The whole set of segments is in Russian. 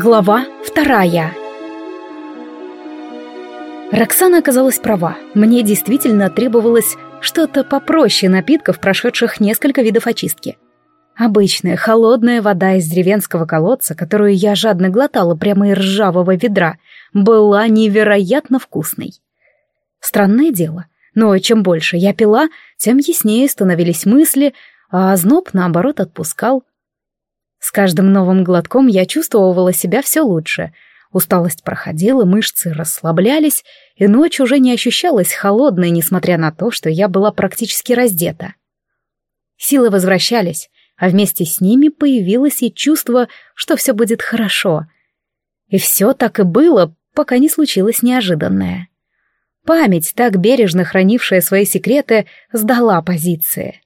Глава вторая Роксана оказалась права. Мне действительно требовалось что-то попроще напитков, прошедших несколько видов очистки. Обычная холодная вода из деревенского колодца, которую я жадно глотала прямо из ржавого ведра, была невероятно вкусной. Странное дело, но чем больше я пила, тем яснее становились мысли, а озноб, наоборот, отпускал. С каждым новым глотком я чувствовала себя все лучше. Усталость проходила, мышцы расслаблялись, и ночь уже не ощущалась холодной, несмотря на то, что я была практически раздета. Силы возвращались, а вместе с ними появилось и чувство, что все будет хорошо. И все так и было, пока не случилось неожиданное. Память, так бережно хранившая свои секреты, сдала позиции.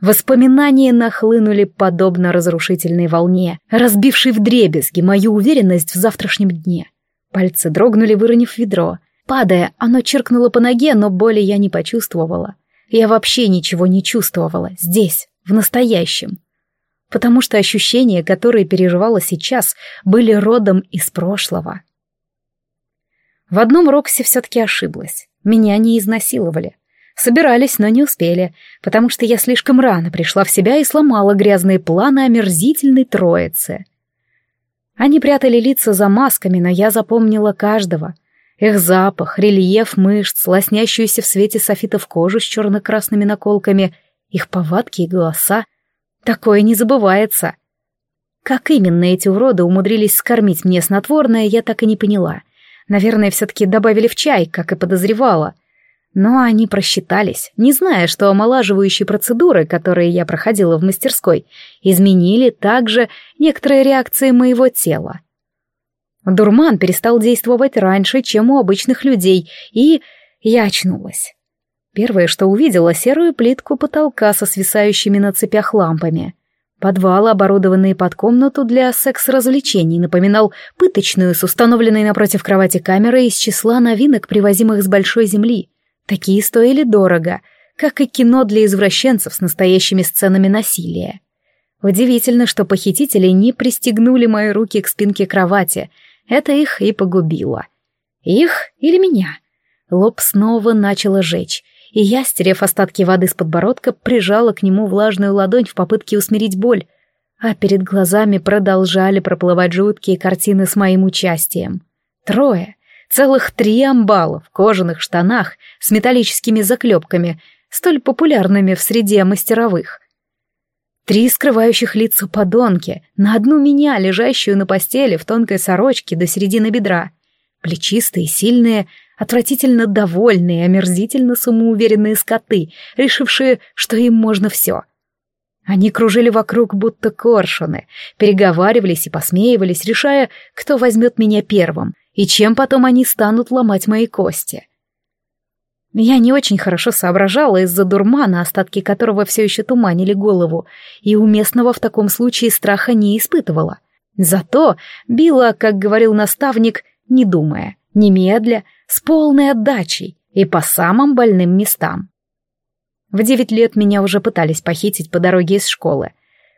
Воспоминания нахлынули подобно разрушительной волне, разбившей вдребезги мою уверенность в завтрашнем дне. Пальцы дрогнули, выронив ведро. Падая, оно черкнуло по ноге, но боли я не почувствовала. Я вообще ничего не чувствовала здесь, в настоящем. Потому что ощущения, которые переживала сейчас, были родом из прошлого. В одном Роксе все-таки ошиблась. Меня не изнасиловали. Собирались, но не успели, потому что я слишком рано пришла в себя и сломала грязные планы омерзительной троицы. Они прятали лица за масками, но я запомнила каждого. Их запах, рельеф мышц, лоснящуюся в свете софитов кожу с черно-красными наколками, их повадки и голоса. Такое не забывается. Как именно эти уроды умудрились скормить мне снотворное, я так и не поняла. Наверное, все-таки добавили в чай, как и подозревала — но они просчитались, не зная, что омолаживающие процедуры, которые я проходила в мастерской, изменили также некоторые реакции моего тела. Дурман перестал действовать раньше, чем у обычных людей, и я очнулась. Первое, что увидела, серую плитку потолка со свисающими на цепях лампами. Подвал, оборудованный под комнату для секс-развлечений, напоминал пыточную с установленной напротив кровати камерой из числа новинок, привозимых с большой земли — Такие стоили дорого, как и кино для извращенцев с настоящими сценами насилия. Удивительно, что похитители не пристегнули мои руки к спинке кровати. Это их и погубило. Их или меня? Лоб снова начало жечь, и я, стерев остатки воды с подбородка, прижала к нему влажную ладонь в попытке усмирить боль, а перед глазами продолжали проплывать жуткие картины с моим участием. Трое. Целых три амбала в кожаных штанах с металлическими заклепками, столь популярными в среде мастеровых. Три скрывающих лица подонки, на одну меня, лежащую на постели в тонкой сорочке до середины бедра. Плечистые, сильные, отвратительно довольные, омерзительно самоуверенные скоты, решившие, что им можно все. Они кружили вокруг, будто коршуны, переговаривались и посмеивались, решая, кто возьмет меня первым, и чем потом они станут ломать мои кости. Я не очень хорошо соображала из-за дурмана, остатки которого все еще туманили голову, и уместного в таком случае страха не испытывала. Зато била, как говорил наставник, не думая, немедля, с полной отдачей и по самым больным местам. В девять лет меня уже пытались похитить по дороге из школы.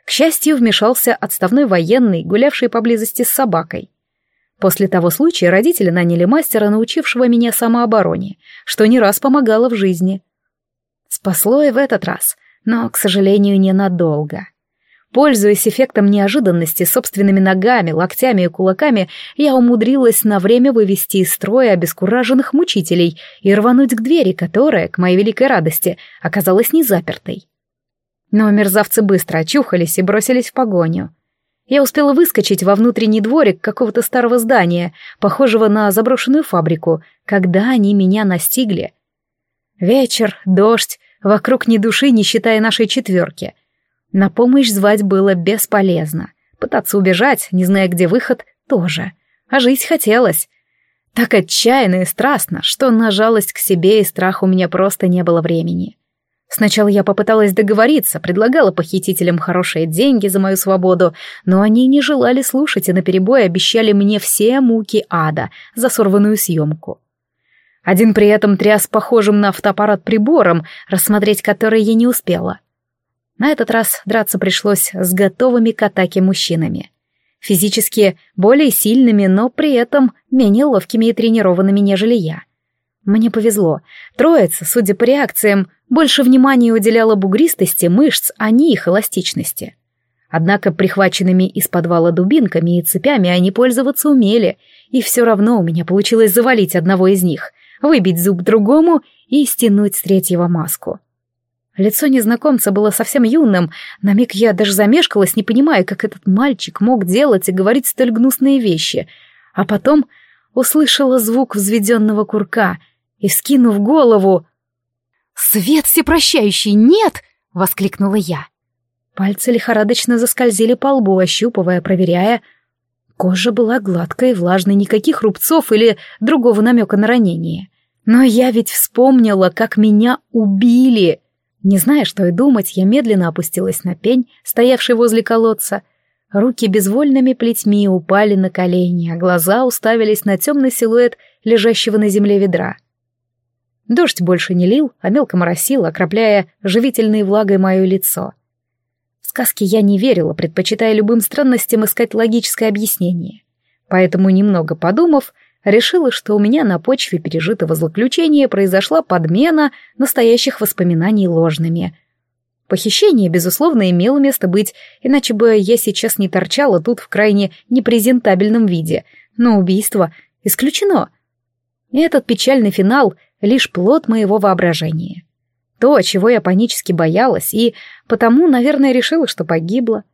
К счастью, вмешался отставной военный, гулявший поблизости с собакой. После того случая родители наняли мастера, научившего меня самообороне, что не раз помогало в жизни. Спасло и в этот раз, но, к сожалению, ненадолго. Пользуясь эффектом неожиданности собственными ногами, локтями и кулаками, я умудрилась на время вывести из строя обескураженных мучителей и рвануть к двери, которая, к моей великой радости, оказалась незапертой. Но мерзавцы быстро очухались и бросились в погоню. Я успела выскочить во внутренний дворик какого-то старого здания, похожего на заброшенную фабрику, когда они меня настигли. Вечер, дождь, вокруг ни души, не считая нашей четверки. На помощь звать было бесполезно. Пытаться убежать, не зная, где выход, тоже. А жить хотелось. Так отчаянно и страстно, что на жалость к себе и страх у меня просто не было времени. Сначала я попыталась договориться, предлагала похитителям хорошие деньги за мою свободу, но они не желали слушать и наперебой обещали мне все муки ада за сорванную съемку. Один при этом тряс похожим на автоаппарат прибором, рассмотреть который я не успела. На этот раз драться пришлось с готовыми к атаке мужчинами. физически более сильными, но при этом менее ловкими и тренированными, нежели я. Мне повезло. Троица, судя по реакциям, больше внимания уделяла бугристости мышц, а не их эластичности. Однако прихваченными из подвала дубинками и цепями они пользоваться умели, и все равно у меня получилось завалить одного из них, выбить зуб другому и стянуть с третьего маску. Лицо незнакомца было совсем юным, на миг я даже замешкалась, не понимая, как этот мальчик мог делать и говорить столь гнусные вещи, а потом услышала звук взведенного курка и, скинув голову... «Свет всепрощающий, нет!» — воскликнула я. Пальцы лихорадочно заскользили по лбу, ощупывая, проверяя. Кожа была гладкой, влажной, никаких рубцов или другого намека на ранение. Но я ведь вспомнила, как меня убили. Не зная, что и думать, я медленно опустилась на пень, стоявший возле колодца. Руки безвольными плетьми упали на колени, а глаза уставились на темный силуэт лежащего на земле ведра. Дождь больше не лил, а мелко моросил, окропляя живительной влагой мое лицо. В сказки я не верила, предпочитая любым странностям искать логическое объяснение. Поэтому, немного подумав, решила, что у меня на почве пережитого злоключения произошла подмена настоящих воспоминаний ложными. Похищение, безусловно, имело место быть, иначе бы я сейчас не торчала тут в крайне непрезентабельном виде, но убийство исключено. И этот печальный финал — лишь плод моего воображения. То, чего я панически боялась, и потому, наверное, решила, что погибла.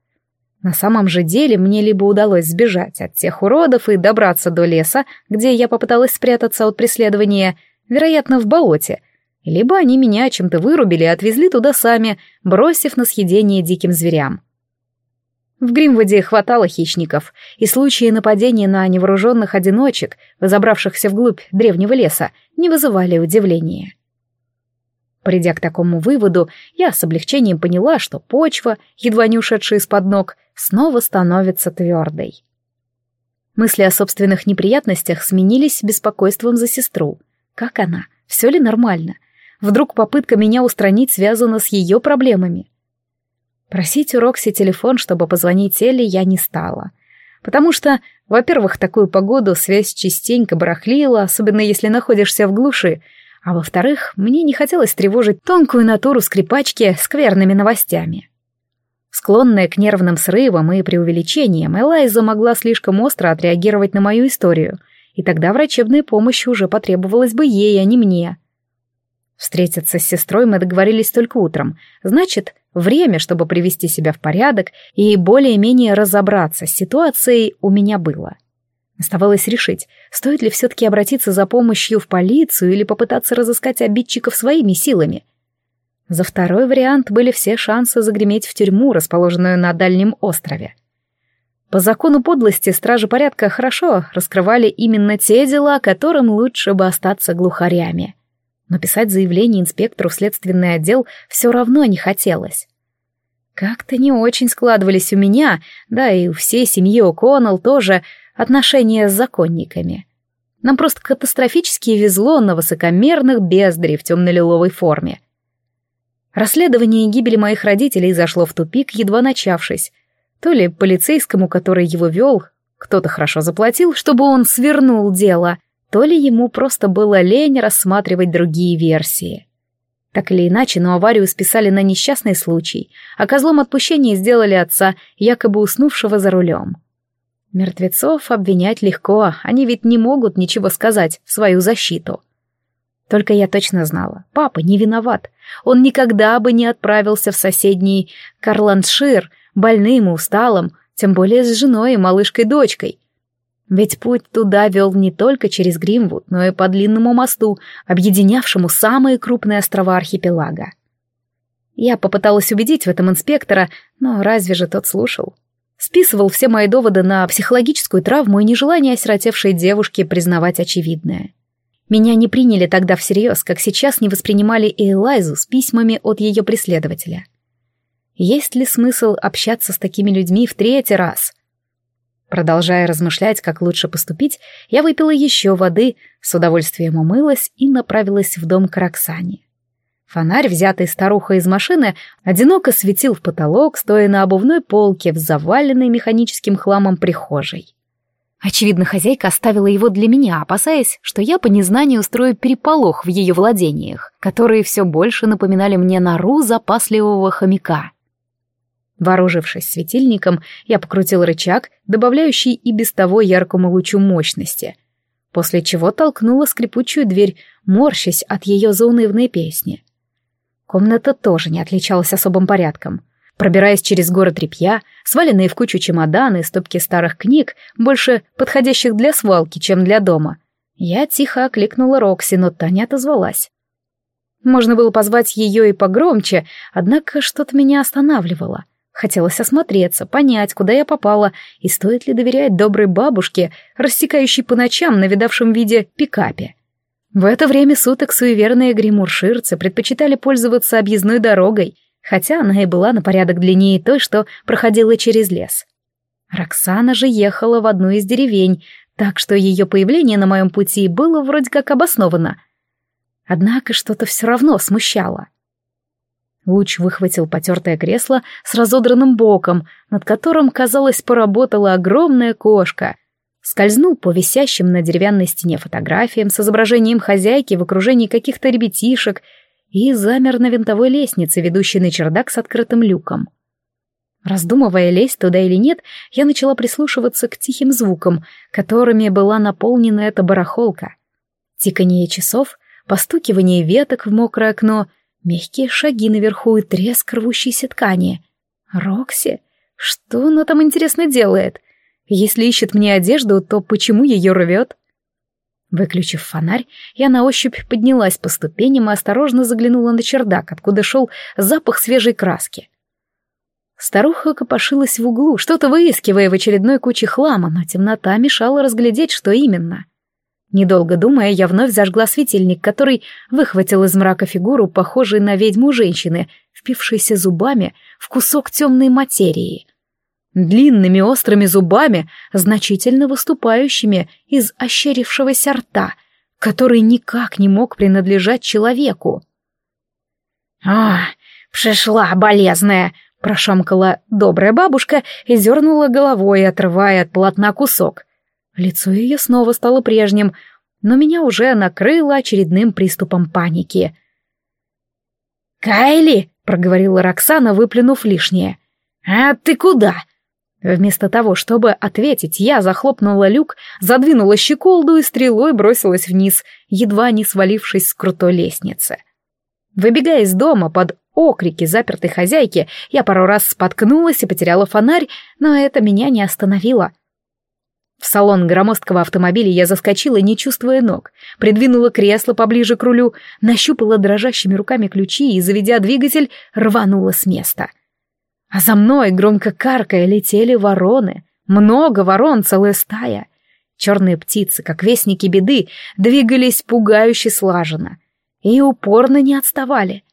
На самом же деле мне либо удалось сбежать от тех уродов и добраться до леса, где я попыталась спрятаться от преследования, вероятно, в болоте, либо они меня чем-то вырубили и отвезли туда сами, бросив на съедение диким зверям. В Гримвуде хватало хищников, и случаи нападения на невооруженных одиночек, забравшихся вглубь древнего леса, не вызывали удивления. Придя к такому выводу, я с облегчением поняла, что почва, едва не ушедшая из-под ног, снова становится твердой. Мысли о собственных неприятностях сменились беспокойством за сестру. Как она? Все ли нормально? Вдруг попытка меня устранить связана с ее проблемами? Просить у Рокси телефон, чтобы позвонить Элли, я не стала. Потому что, во-первых, такую погоду связь частенько барахлила, особенно если находишься в глуши, а во-вторых, мне не хотелось тревожить тонкую натуру скрипачки скверными новостями. Склонная к нервным срывам и преувеличениям, Элайза могла слишком остро отреагировать на мою историю, и тогда врачебная помощь уже потребовалась бы ей, а не мне. Встретиться с сестрой мы договорились только утром, значит, время, чтобы привести себя в порядок и более-менее разобраться с ситуацией у меня было. Оставалось решить, стоит ли все-таки обратиться за помощью в полицию или попытаться разыскать обидчиков своими силами — за второй вариант были все шансы загреметь в тюрьму, расположенную на дальнем острове. По закону подлости стражи порядка хорошо раскрывали именно те дела, которым лучше бы остаться глухарями. Но писать заявление инспектору в следственный отдел все равно не хотелось. Как-то не очень складывались у меня, да и у всей семьи О'Коннелл тоже, отношения с законниками. Нам просто катастрофически везло на высокомерных бездарей в темно-лиловой форме — Расследование гибели моих родителей зашло в тупик, едва начавшись. То ли полицейскому, который его вел, кто-то хорошо заплатил, чтобы он свернул дело, то ли ему просто было лень рассматривать другие версии. Так или иначе, но аварию списали на несчастный случай, а козлом отпущения сделали отца, якобы уснувшего за рулем. Мертвецов обвинять легко, они ведь не могут ничего сказать в свою защиту. Только я точно знала, папа не виноват. Он никогда бы не отправился в соседний Карландшир, больным и усталым, тем более с женой и малышкой-дочкой. Ведь путь туда вел не только через Гримвуд, но и по длинному мосту, объединявшему самые крупные острова архипелага. Я попыталась убедить в этом инспектора, но разве же тот слушал? Списывал все мои доводы на психологическую травму и нежелание осиротевшей девушки признавать очевидное. Меня не приняли тогда всерьез, как сейчас не воспринимали и Элайзу с письмами от ее преследователя. Есть ли смысл общаться с такими людьми в третий раз? Продолжая размышлять, как лучше поступить, я выпила еще воды, с удовольствием умылась и направилась в дом к Роксане. Фонарь, взятый старухой из машины, одиноко светил в потолок, стоя на обувной полке в заваленной механическим хламом прихожей. Очевидно, хозяйка оставила его для меня, опасаясь, что я по незнанию устрою переполох в ее владениях, которые все больше напоминали мне нору запасливого хомяка. Вооружившись светильником, я покрутил рычаг, добавляющий и без того яркому лучу мощности, после чего толкнула скрипучую дверь, морщась от ее заунывной песни. Комната тоже не отличалась особым порядком. Пробираясь через горы тряпья, сваленные в кучу чемоданы и стопки старых книг, больше подходящих для свалки, чем для дома, я тихо окликнула Рокси, но та не отозвалась. Можно было позвать ее и погромче, однако что-то меня останавливало. Хотелось осмотреться, понять, куда я попала, и стоит ли доверять доброй бабушке, рассекающей по ночам на видавшем виде пикапе. В это время суток суеверные гримурширцы предпочитали пользоваться объездной дорогой, хотя она и была на порядок длиннее той, что проходила через лес. Роксана же ехала в одну из деревень, так что ее появление на моем пути было вроде как обосновано. Однако что-то все равно смущало. Луч выхватил потертое кресло с разодранным боком, над которым, казалось, поработала огромная кошка — скользнул по висящим на деревянной стене фотографиям с изображением хозяйки в окружении каких-то ребятишек и замер на винтовой лестнице, ведущей на чердак с открытым люком. Раздумывая, лезть туда или нет, я начала прислушиваться к тихим звукам, которыми была наполнена эта барахолка. Тиканье часов, постукивание веток в мокрое окно, мягкие шаги наверху и треск рвущейся ткани. Рокси? Что она там интересно делает? Если ищет мне одежду, то почему ее рвет? Выключив фонарь, я на ощупь поднялась по ступеням и осторожно заглянула на чердак, откуда шел запах свежей краски. Старуха копошилась в углу, что-то выискивая в очередной куче хлама, но темнота мешала разглядеть, что именно. Недолго думая, я вновь зажгла светильник, который выхватил из мрака фигуру, похожей на ведьму женщины, впившейся зубами в кусок темной материи — длинными острыми зубами, значительно выступающими из ощерившегося рта, который никак не мог принадлежать человеку. «А, пришла болезная!» — прошамкала добрая бабушка и зернула головой, отрывая от полотна кусок. Лицо ее снова стало прежним, но меня уже накрыло очередным приступом паники. «Кайли!» — проговорила Роксана, выплюнув лишнее. «А ты куда?» Вместо того, чтобы ответить, я захлопнула люк, задвинула щеколду и стрелой бросилась вниз, едва не свалившись с крутой лестницы. Выбегая из дома под окрики запертой хозяйки, я пару раз споткнулась и потеряла фонарь, но это меня не остановило. В салон громоздкого автомобиля я заскочила, не чувствуя ног, придвинула кресло поближе к рулю, нащупала дрожащими руками ключи и, заведя двигатель, рванула с места — а за мной, громко каркая, летели вороны. Много ворон, целая стая. Черные птицы, как вестники беды, двигались пугающе слаженно. И упорно не отставали.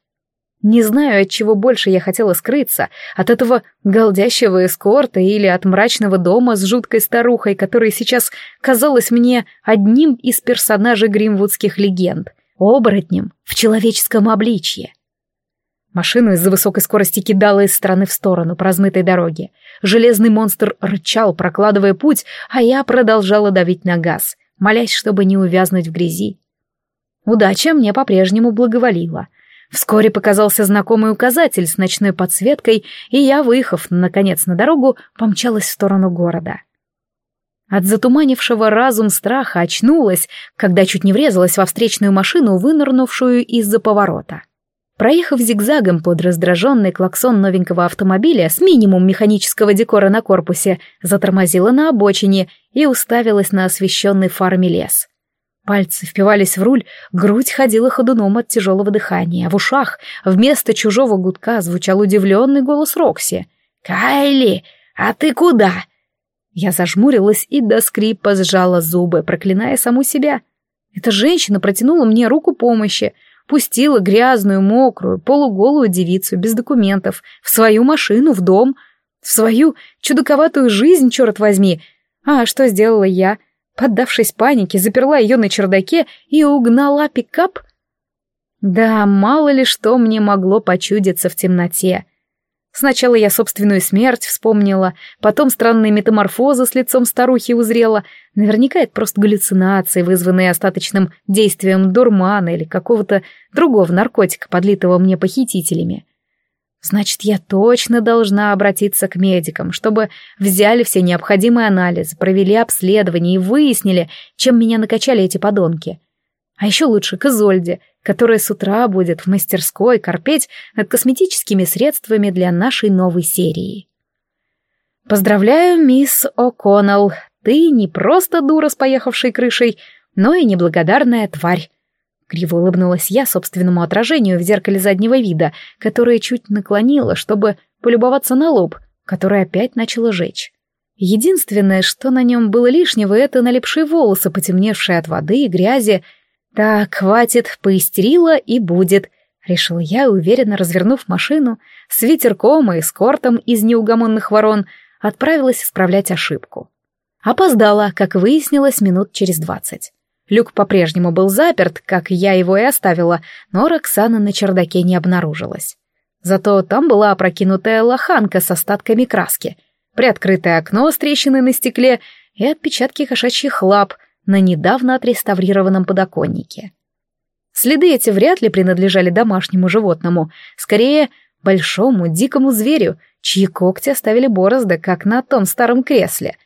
Не знаю, от чего больше я хотела скрыться, от этого голдящего эскорта или от мрачного дома с жуткой старухой, которая сейчас казалась мне одним из персонажей гримвудских легенд, оборотнем в человеческом обличье. Машину из-за высокой скорости кидала из стороны в сторону по размытой дороге. Железный монстр рычал, прокладывая путь, а я продолжала давить на газ, молясь, чтобы не увязнуть в грязи. Удача мне по-прежнему благоволила. Вскоре показался знакомый указатель с ночной подсветкой, и я, выехав, наконец, на дорогу, помчалась в сторону города. От затуманившего разум страха очнулась, когда чуть не врезалась во встречную машину, вынырнувшую из-за поворота. Проехав зигзагом под раздраженный клаксон новенького автомобиля с минимум механического декора на корпусе, затормозила на обочине и уставилась на освещенный фарами лес. Пальцы впивались в руль, грудь ходила ходуном от тяжелого дыхания, а в ушах вместо чужого гудка звучал удивленный голос Рокси. «Кайли, а ты куда?» Я зажмурилась и до скрипа сжала зубы, проклиная саму себя. Эта женщина протянула мне руку помощи — пустила грязную, мокрую, полуголую девицу без документов в свою машину, в дом, в свою чудаковатую жизнь, черт возьми. А что сделала я? Поддавшись панике, заперла ее на чердаке и угнала пикап? Да, мало ли что мне могло почудиться в темноте. Сначала я собственную смерть вспомнила, потом странные метаморфозы с лицом старухи узрела. Наверняка это просто галлюцинации, вызванные остаточным действием дурмана или какого-то другого наркотика, подлитого мне похитителями. Значит, я точно должна обратиться к медикам, чтобы взяли все необходимые анализы, провели обследование и выяснили, чем меня накачали эти подонки. А еще лучше к Изольде, которая с утра будет в мастерской корпеть над косметическими средствами для нашей новой серии. Поздравляю, мисс О'Коннелл, ты не просто дура с поехавшей крышей, но и неблагодарная тварь. Криво улыбнулась я собственному отражению в зеркале заднего вида, которое чуть наклонило, чтобы полюбоваться на лоб, который опять начало жечь. Единственное, что на нем было лишнего, это налипшие волосы, потемневшие от воды и грязи, «Так, хватит, поистерила и будет», — решила я, уверенно развернув машину, с ветерком и эскортом из неугомонных ворон отправилась исправлять ошибку. Опоздала, как выяснилось, минут через двадцать. Люк по-прежнему был заперт, как я его и оставила, но Роксана на чердаке не обнаружилась. Зато там была опрокинутая лоханка с остатками краски, приоткрытое окно с трещиной на стекле и отпечатки кошачьих лап — на недавно отреставрированном подоконнике. Следы эти вряд ли принадлежали домашнему животному, скорее большому дикому зверю, чьи когти оставили борозды, как на том старом кресле.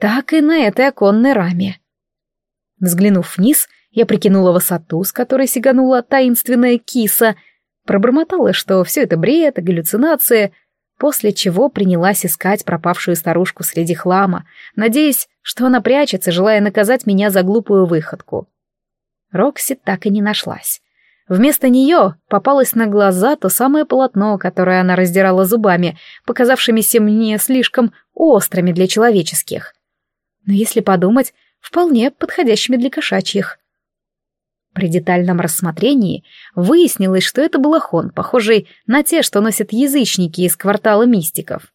Так и на этой оконной раме. Взглянув вниз, я прикинула высоту, с которой сиганула таинственная киса, пробормотала, что все это бред, галлюцинация — после чего принялась искать пропавшую старушку среди хлама, надеясь, что она прячется, желая наказать меня за глупую выходку. Рокси так и не нашлась. Вместо нее попалось на глаза то самое полотно, которое она раздирала зубами, показавшимися мне слишком острыми для человеческих. Но если подумать, вполне подходящими для кошачьих. При детальном рассмотрении выяснилось, что это балахон, похожий на те, что носят язычники из квартала мистиков.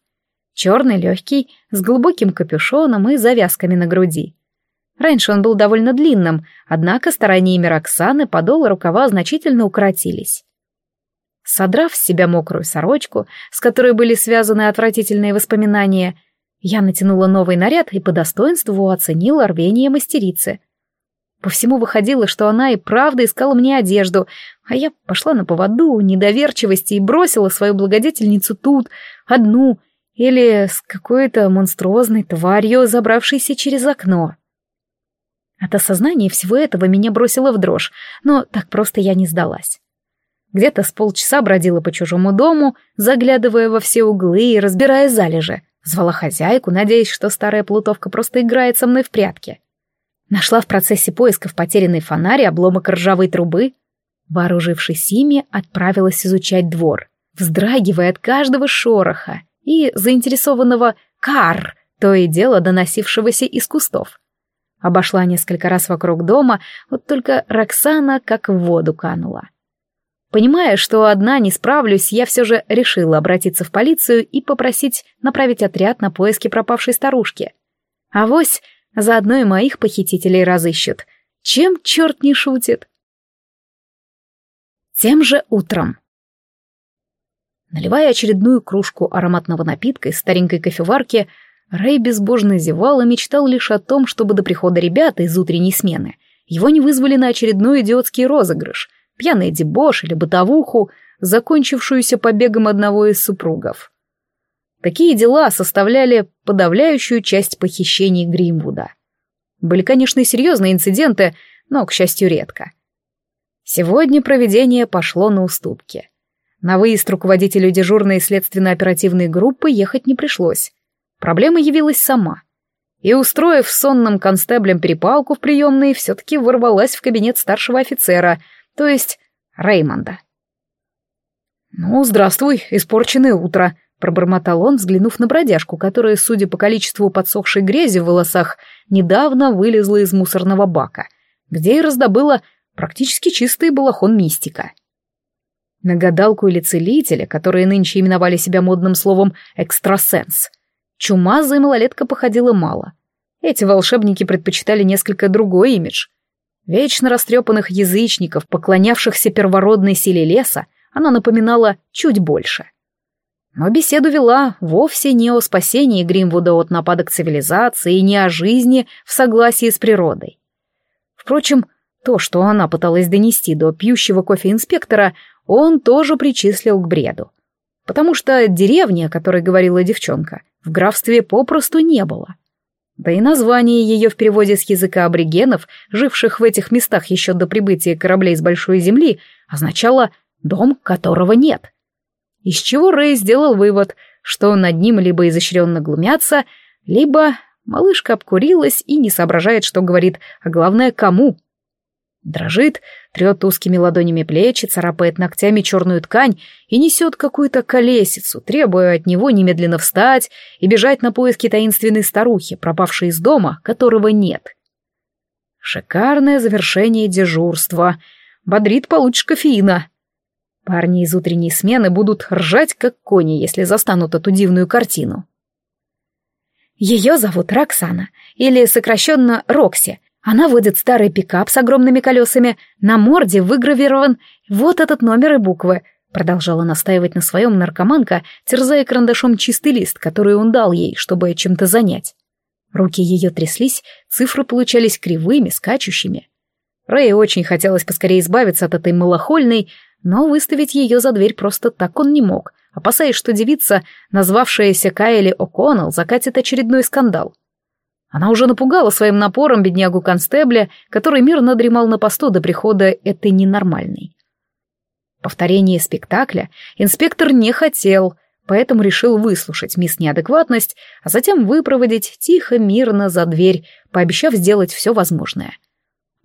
Черный, легкий, с глубоким капюшоном и завязками на груди. Раньше он был довольно длинным, однако стараниями Роксаны подол рукава значительно укоротились. Содрав с себя мокрую сорочку, с которой были связаны отвратительные воспоминания, я натянула новый наряд и по достоинству оценила рвение мастерицы — по всему выходило, что она и правда искала мне одежду, а я пошла на поводу недоверчивости и бросила свою благодетельницу тут, одну, или с какой-то монструозной тварью, забравшейся через окно. От осознания всего этого меня бросило в дрожь, но так просто я не сдалась. Где-то с полчаса бродила по чужому дому, заглядывая во все углы и разбирая залежи. Звала хозяйку, надеясь, что старая плутовка просто играет со мной в прятки. Нашла в процессе поисков потерянный фонарь и обломок ржавой трубы. Вооружившись ими, отправилась изучать двор, вздрагивая от каждого шороха и заинтересованного «кар», то и дело доносившегося из кустов. Обошла несколько раз вокруг дома, вот только Роксана как в воду канула. Понимая, что одна не справлюсь, я все же решила обратиться в полицию и попросить направить отряд на поиски пропавшей старушки. Авось Заодно и моих похитителей разыщут. Чем черт не шутит? Тем же утром. Наливая очередную кружку ароматного напитка из старенькой кофеварки, Рэй безбожно зевал и мечтал лишь о том, чтобы до прихода ребят из утренней смены его не вызвали на очередной идиотский розыгрыш, пьяный дебош или бытовуху, закончившуюся побегом одного из супругов. Такие дела составляли подавляющую часть похищений Гримвуда. Были, конечно, и серьезные инциденты, но, к счастью, редко. Сегодня проведение пошло на уступки. На выезд руководителю дежурной следственно-оперативной группы ехать не пришлось. Проблема явилась сама. И, устроив сонным констеблем перепалку в приемной, все-таки ворвалась в кабинет старшего офицера, то есть Реймонда. «Ну, здравствуй, испорченное утро», Пробормотал он, взглянув на бродяжку, которая, судя по количеству подсохшей грязи в волосах, недавно вылезла из мусорного бака, где и раздобыла практически чистый балахон мистика. На гадалку или целителя, которые нынче именовали себя модным словом «экстрасенс», чумазая малолетка походила мало. Эти волшебники предпочитали несколько другой имидж. Вечно растрепанных язычников, поклонявшихся первородной силе леса, она напоминала чуть больше. Но беседу вела вовсе не о спасении Гримвуда от нападок цивилизации и не о жизни в согласии с природой. Впрочем, то, что она пыталась донести до пьющего кофе инспектора, он тоже причислил к бреду. Потому что деревни, о которой говорила девчонка, в графстве попросту не было. Да и название ее в переводе с языка аборигенов, живших в этих местах еще до прибытия кораблей с Большой Земли, означало «дом, которого нет». Из чего Рэй сделал вывод, что над ним либо изощренно глумятся, либо малышка обкурилась и не соображает, что говорит, а главное, кому. Дрожит, трет узкими ладонями плечи, царапает ногтями черную ткань и несет какую-то колесицу, требуя от него немедленно встать и бежать на поиски таинственной старухи, пропавшей из дома, которого нет. Шикарное завершение дежурства. Бодрит получше кофеина. Парни из утренней смены будут ржать, как кони, если застанут эту дивную картину. Ее зовут Роксана, или сокращенно Рокси. Она водит старый пикап с огромными колесами, на морде выгравирован вот этот номер и буквы, продолжала настаивать на своем наркоманка, терзая карандашом чистый лист, который он дал ей, чтобы чем-то занять. Руки ее тряслись, цифры получались кривыми, скачущими. Рэй очень хотелось поскорее избавиться от этой малохольной, но выставить ее за дверь просто так он не мог, опасаясь, что девица, назвавшаяся Кайли О'Коннелл, закатит очередной скандал. Она уже напугала своим напором беднягу-констебля, который мирно дремал на посту до прихода этой ненормальной. Повторение спектакля инспектор не хотел, поэтому решил выслушать мисс Неадекватность, а затем выпроводить тихо, мирно за дверь, пообещав сделать все возможное.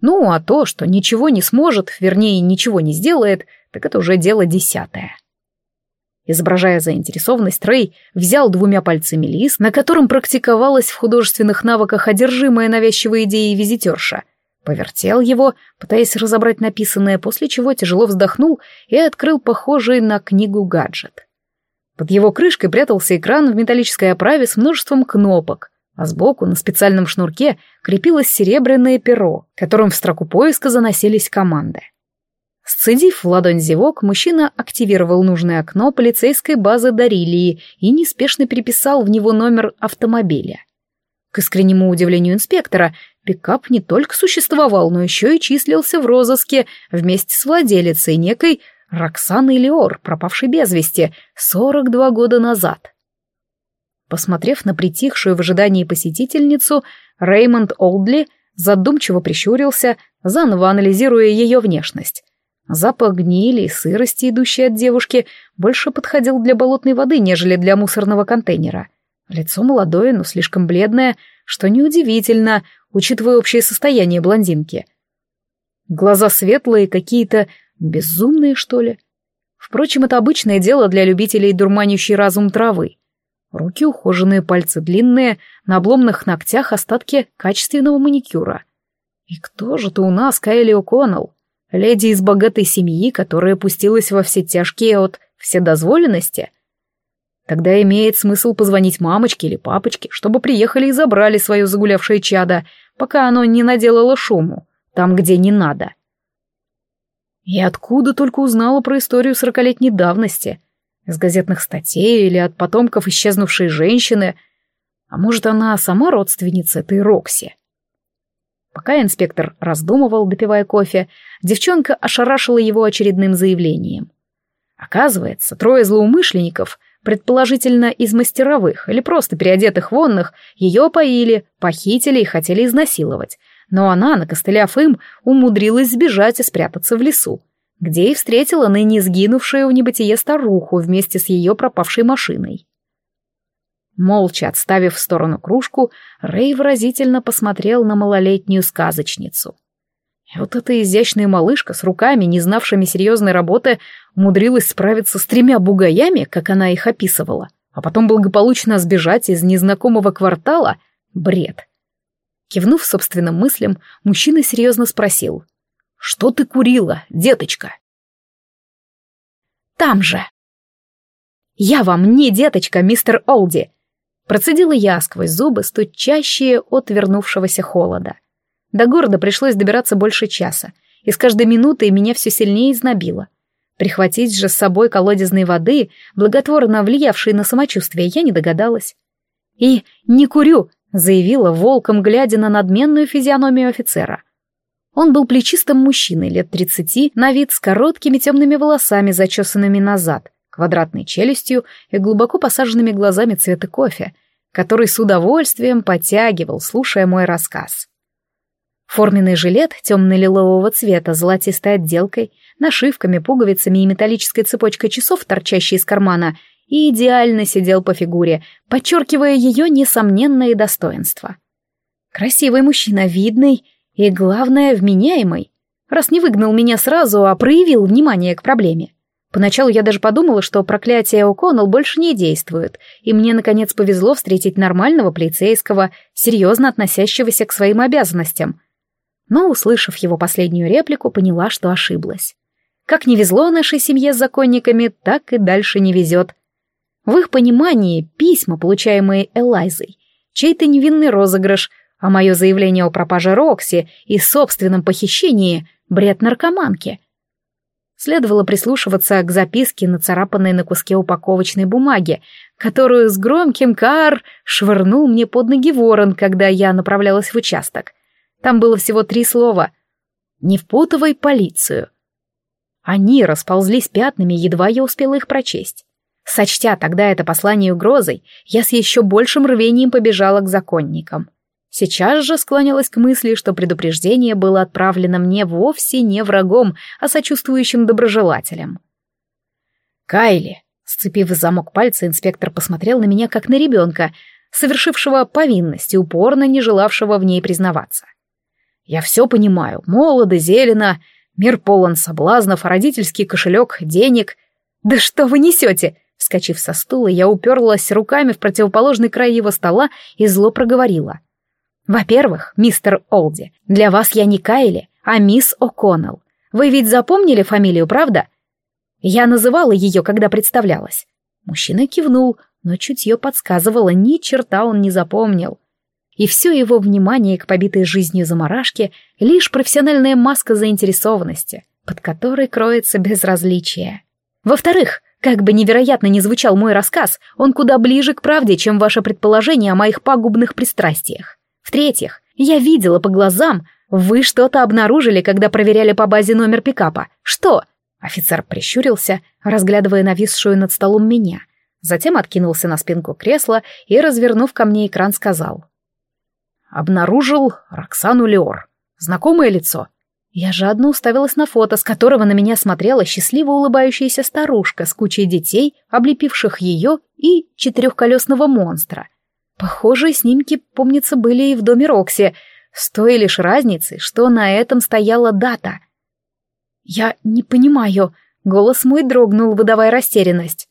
Ну, а то, что ничего не сможет, вернее, ничего не сделает, так это уже дело десятое. Изображая заинтересованность, Рэй взял двумя пальцами лист, на котором практиковалась в художественных навыках одержимая навязчивой идеей визитерша. Повертел его, пытаясь разобрать написанное, после чего тяжело вздохнул и открыл похожий на книгу гаджет. Под его крышкой прятался экран в металлической оправе с множеством кнопок, а сбоку на специальном шнурке крепилось серебряное перо, которым в строку поиска заносились команды. Сцедив в ладонь зевок, мужчина активировал нужное окно полицейской базы Дарилии и неспешно переписал в него номер автомобиля. К искреннему удивлению инспектора, пикап не только существовал, но еще и числился в розыске вместе с владелицей некой Роксаной Леор, пропавшей без вести 42 года назад. Посмотрев на притихшую в ожидании посетительницу, Реймонд Олдли задумчиво прищурился, заново анализируя ее внешность. Запах гнили и сырости, идущей от девушки, больше подходил для болотной воды, нежели для мусорного контейнера. Лицо молодое, но слишком бледное, что неудивительно, учитывая общее состояние блондинки. Глаза светлые, какие-то безумные, что ли. Впрочем, это обычное дело для любителей дурманящей разум травы. Руки ухоженные, пальцы длинные, на обломных ногтях остатки качественного маникюра. И кто же ты у нас, Кайли О'Коннелл? Леди из богатой семьи, которая пустилась во все тяжкие от вседозволенности? Тогда имеет смысл позвонить мамочке или папочке, чтобы приехали и забрали свое загулявшее чадо, пока оно не наделало шуму, там, где не надо. И откуда только узнала про историю сорокалетней давности? Из газетных статей или от потомков исчезнувшей женщины? А может, она сама родственница этой Рокси? Пока инспектор раздумывал, допивая кофе, девчонка ошарашила его очередным заявлением. Оказывается, трое злоумышленников, предположительно из мастеровых или просто переодетых вонных, ее поили, похитили и хотели изнасиловать, но она, накостыляв им, умудрилась сбежать и спрятаться в лесу, где и встретила ныне сгинувшую в небытие старуху вместе с ее пропавшей машиной. Молча отставив в сторону кружку, Рэй выразительно посмотрел на малолетнюю сказочницу. Вот эта изящная малышка с руками, не знавшими серьезной работы, умудрилась справиться с тремя бугаями, как она их описывала, а потом благополучно сбежать из незнакомого квартала — бред. Кивнув собственным мыслям, мужчина серьезно спросил. «Что ты курила, деточка?» «Там же!» «Я вам не деточка, мистер Олди!» Процедила я сквозь зубы, стучащие от вернувшегося холода. До города пришлось добираться больше часа, и с каждой минутой меня все сильнее изнобило. Прихватить же с собой колодезной воды, благотворно влиявшей на самочувствие, я не догадалась. «И не курю», — заявила волком, глядя на надменную физиономию офицера. Он был плечистым мужчиной лет тридцати, на вид с короткими темными волосами, зачесанными назад, квадратной челюстью и глубоко посаженными глазами цвета кофе, который с удовольствием подтягивал, слушая мой рассказ. Форменный жилет темно-лилового цвета с золотистой отделкой, нашивками, пуговицами и металлической цепочкой часов, торчащей из кармана, и идеально сидел по фигуре, подчеркивая ее несомненные достоинства. Красивый мужчина, видный и, главное, вменяемый, раз не выгнал меня сразу, а проявил внимание к проблеме. Поначалу я даже подумала, что проклятие О'Коннелл больше не действует, и мне, наконец, повезло встретить нормального полицейского, серьезно относящегося к своим обязанностям. Но, услышав его последнюю реплику, поняла, что ошиблась. Как не везло нашей семье с законниками, так и дальше не везет. В их понимании письма, получаемые Элайзой, чей-то невинный розыгрыш — а мое заявление о пропаже Рокси и собственном похищении — бред наркоманки. Следовало прислушиваться к записке, нацарапанной на куске упаковочной бумаги, которую с громким кар швырнул мне под ноги ворон, когда я направлялась в участок. Там было всего три слова «Не впутывай полицию». Они расползлись пятнами, едва я успела их прочесть. Сочтя тогда это послание угрозой, я с еще большим рвением побежала к законникам. Сейчас же склонялась к мысли, что предупреждение было отправлено мне вовсе не врагом, а сочувствующим доброжелателем. «Кайли!» — сцепив замок пальца, инспектор посмотрел на меня как на ребенка, совершившего повинность и упорно не желавшего в ней признаваться. «Я все понимаю. Молодо, зелено, мир полон соблазнов, родительский кошелек, денег. Да что вы несете?» Вскочив со стула, я уперлась руками в противоположный край его стола и зло проговорила. Во-первых, мистер Олди, для вас я не Кайли, а мисс О'Коннелл. Вы ведь запомнили фамилию, правда? Я называла ее, когда представлялась. Мужчина кивнул, но чутье подсказывало, ни черта он не запомнил. И все его внимание к побитой жизнью заморашке — лишь профессиональная маска заинтересованности, под которой кроется безразличие. Во-вторых, как бы невероятно ни звучал мой рассказ, он куда ближе к правде, чем ваше предположение о моих пагубных пристрастиях. В-третьих, я видела по глазам, вы что-то обнаружили, когда проверяли по базе номер пикапа. Что? Офицер прищурился, разглядывая нависшую над столом меня. Затем откинулся на спинку кресла и, развернув ко мне экран, сказал. Обнаружил Роксану Леор. Знакомое лицо. Я жадно уставилась на фото, с которого на меня смотрела счастливо улыбающаяся старушка с кучей детей, облепивших ее, и четырехколесного монстра — Похожие снимки, помнится, были и в доме Рокси, с той лишь разницей, что на этом стояла дата. «Я не понимаю», — голос мой дрогнул, выдавая растерянность.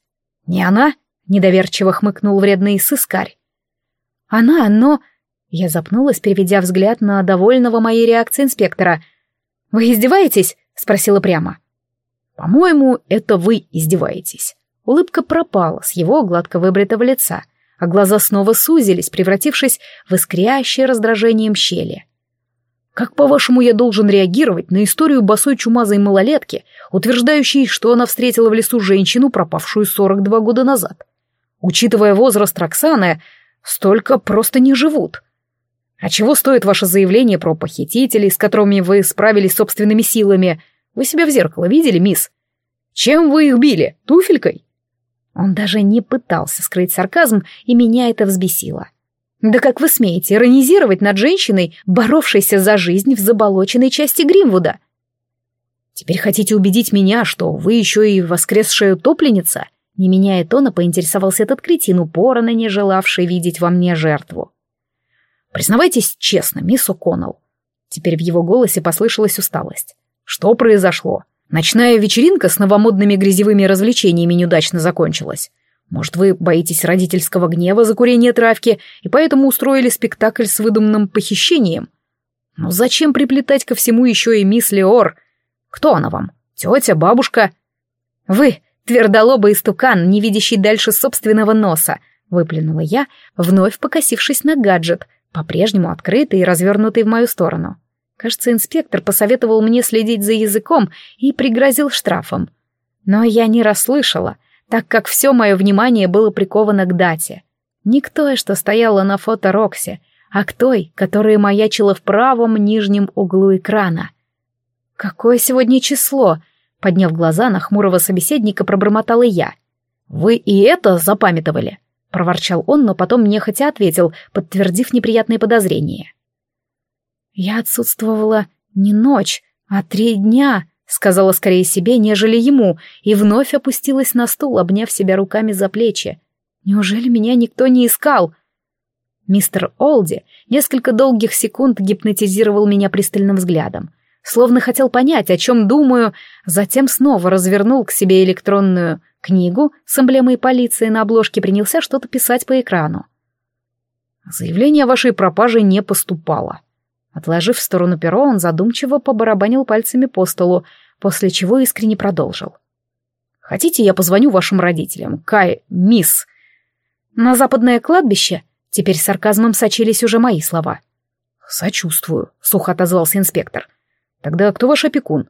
«Не она?» — недоверчиво хмыкнул вредный сыскарь. «Она, но...» Я запнулась, переведя взгляд на довольного моей реакции инспектора. «Вы издеваетесь?» — спросила прямо. «По-моему, это вы издеваетесь». Улыбка пропала с его гладко выбритого лица — а глаза снова сузились, превратившись в искрящее раздражением щели. «Как, по-вашему, я должен реагировать на историю босой чумазой малолетки, утверждающей, что она встретила в лесу женщину, пропавшую 42 года назад? Учитывая возраст Роксаны, столько просто не живут. А чего стоит ваше заявление про похитителей, с которыми вы справились собственными силами? Вы себя в зеркало видели, мисс? Чем вы их били? Туфелькой? Он даже не пытался скрыть сарказм, и меня это взбесило. Да как вы смеете иронизировать над женщиной, боровшейся за жизнь в заболоченной части Гримвуда? Теперь хотите убедить меня, что вы еще и воскресшая утопленница? Не меняя тона, поинтересовался этот кретин, упорно не желавший видеть во мне жертву. Признавайтесь честно, мисс О'Коннелл. Теперь в его голосе послышалась усталость. Что произошло? Ночная вечеринка с новомодными грязевыми развлечениями неудачно закончилась. Может, вы боитесь родительского гнева за курение травки и поэтому устроили спектакль с выдуманным похищением? Но зачем приплетать ко всему еще и мисс Леор? Кто она вам? Тетя, бабушка? Вы, твердолобый истукан, не видящий дальше собственного носа, выплюнула я, вновь покосившись на гаджет, по-прежнему открытый и развернутый в мою сторону. Кажется, инспектор посоветовал мне следить за языком и пригрозил штрафом. Но я не расслышала, так как все мое внимание было приковано к дате. Не к той, что стояла на фото Рокси, а к той, которая маячила в правом нижнем углу экрана. «Какое сегодня число?» Подняв глаза на хмурого собеседника, пробормотала я. «Вы и это запамятовали?» — проворчал он, но потом нехотя ответил, подтвердив неприятные подозрения. «Я отсутствовала не ночь, а три дня», — сказала скорее себе, нежели ему, и вновь опустилась на стул, обняв себя руками за плечи. «Неужели меня никто не искал?» Мистер Олди несколько долгих секунд гипнотизировал меня пристальным взглядом, словно хотел понять, о чем думаю, затем снова развернул к себе электронную книгу с эмблемой полиции на обложке принялся что-то писать по экрану. «Заявление о вашей пропаже не поступало», Отложив в сторону перо, он задумчиво побарабанил пальцами по столу, после чего искренне продолжил. «Хотите, я позвоню вашим родителям? Кай, мисс...» «На западное кладбище?» Теперь сарказмом сочились уже мои слова. «Сочувствую», — сухо отозвался инспектор. «Тогда кто ваш опекун?»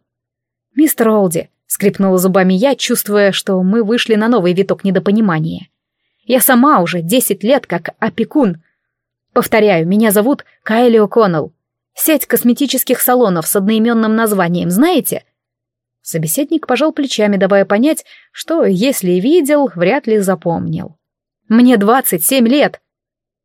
«Мистер Олди», — скрипнула зубами я, чувствуя, что мы вышли на новый виток недопонимания. «Я сама уже десять лет как опекун. Повторяю, меня зовут Кайли О'Коннелл. Сеть косметических салонов с одноименным названием, знаете?» Собеседник пожал плечами, давая понять, что, если видел, вряд ли запомнил. «Мне двадцать семь лет!»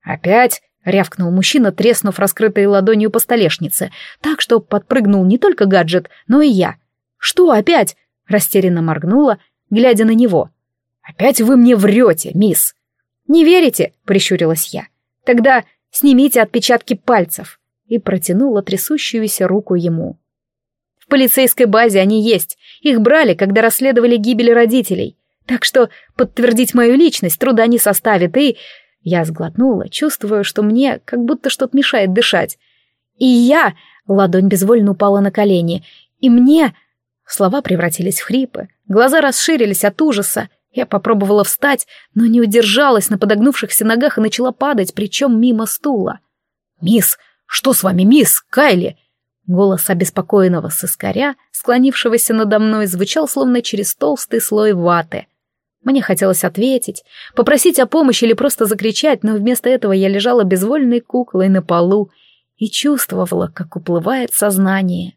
«Опять?» — рявкнул мужчина, треснув раскрытой ладонью по столешнице, так что подпрыгнул не только гаджет, но и я. «Что опять?» — растерянно моргнула, глядя на него. «Опять вы мне врете, мисс!» «Не верите?» — прищурилась я. «Тогда снимите отпечатки пальцев» и протянула трясущуюся руку ему. В полицейской базе они есть. Их брали, когда расследовали гибель родителей. Так что подтвердить мою личность труда не составит, и... Я сглотнула, чувствуя, что мне как будто что-то мешает дышать. И я... Ладонь безвольно упала на колени. И мне... Слова превратились в хрипы. Глаза расширились от ужаса. Я попробовала встать, но не удержалась на подогнувшихся ногах и начала падать, причем мимо стула. «Мисс, «Что с вами, мисс Кайли?» Голос обеспокоенного сыскаря, склонившегося надо мной, звучал словно через толстый слой ваты. Мне хотелось ответить, попросить о помощи или просто закричать, но вместо этого я лежала безвольной куклой на полу и чувствовала, как уплывает сознание.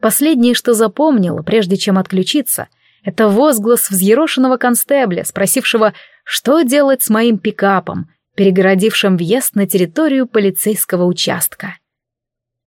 Последнее, что запомнила, прежде чем отключиться, это возглас взъерошенного констебля, спросившего, что делать с моим пикапом, перегородившим въезд на территорию полицейского участка.